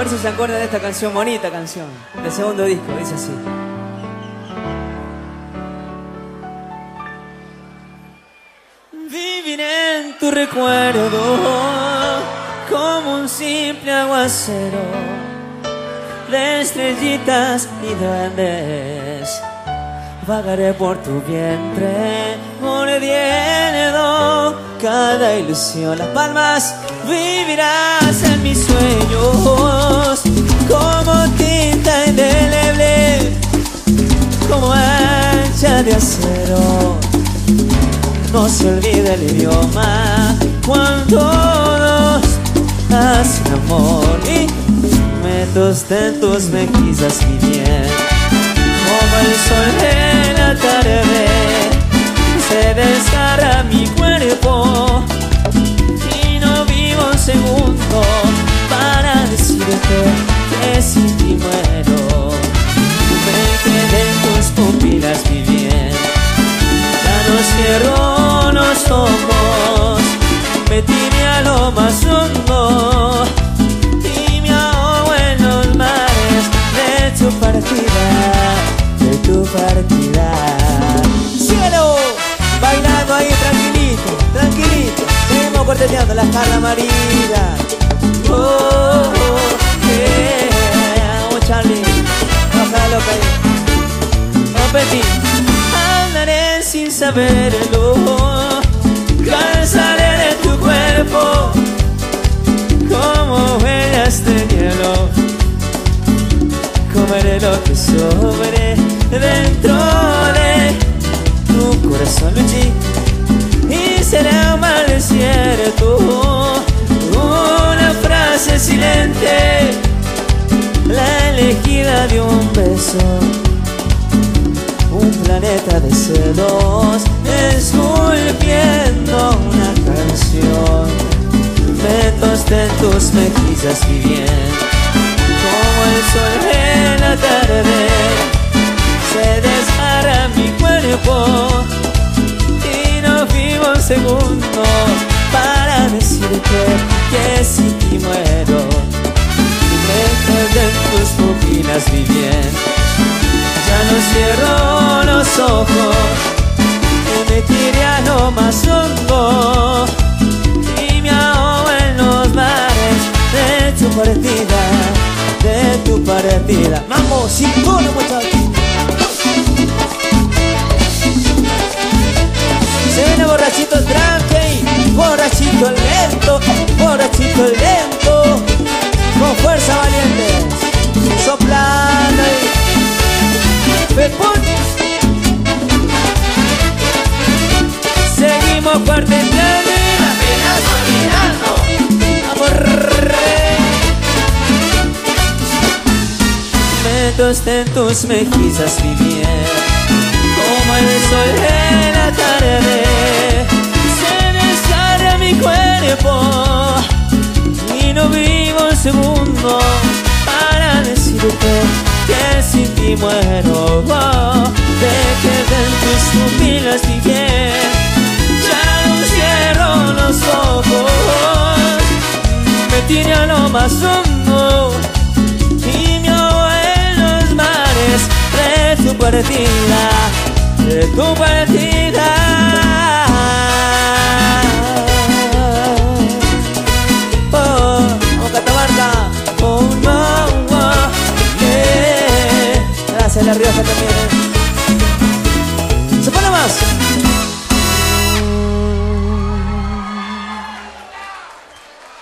ver si se acuerdan de esta canción, bonita canción, del segundo disco, dice así. Vivir en tu recuerdo como un simple aguacero de estrellitas y duendes. Vagaré por tu vientre, mordiendo cada ilusión. Las palmas vivirás de acero. No se olvida el idioma cuando todos hacen amor y me tosté en tus mejillas mi bien, como el sol de la tarde se desgarra mi cuerpo y no vivo un segundo para decirte que sin seguimos corteteando la cara amarilla. Oh, oh, yeah, oh Charlie, baja loca ahí. Oh Petit, andaré sin saberlo, calzaré de tu cuerpo como huellas de hielo. Comeré lo que sobre dentro de tu corazón, Luigi. Será un mal desierto, una frase silente, la elegida de un beso. Un planeta de celos esculpiendo una canción. Me tosté en tus mejillas bien como el sol en la tarde. Se desgarra mi cuerpo vivo un segundo para decirte que sin ti muero me quedé en tus pupilas mi bien ya no cierro los ojos y me tiré a lo más hondo y me ahogo en los mares de tu partida, de tu partida. Vamos, sin muchachos. Seguimos cuarteteando y apenas olvidando. Amor. Me tosté en tus mejillas mi bien, como el sol en la tarde. Se desgarra mi cuerpo y no vivo un segundo para decirte que sin ti muero oh, Te quedé en tus pupilas y más hondo Y en los mares De tu partida De tu partida. Oh, oh Oh oh, yeah Gracias La Rioja también.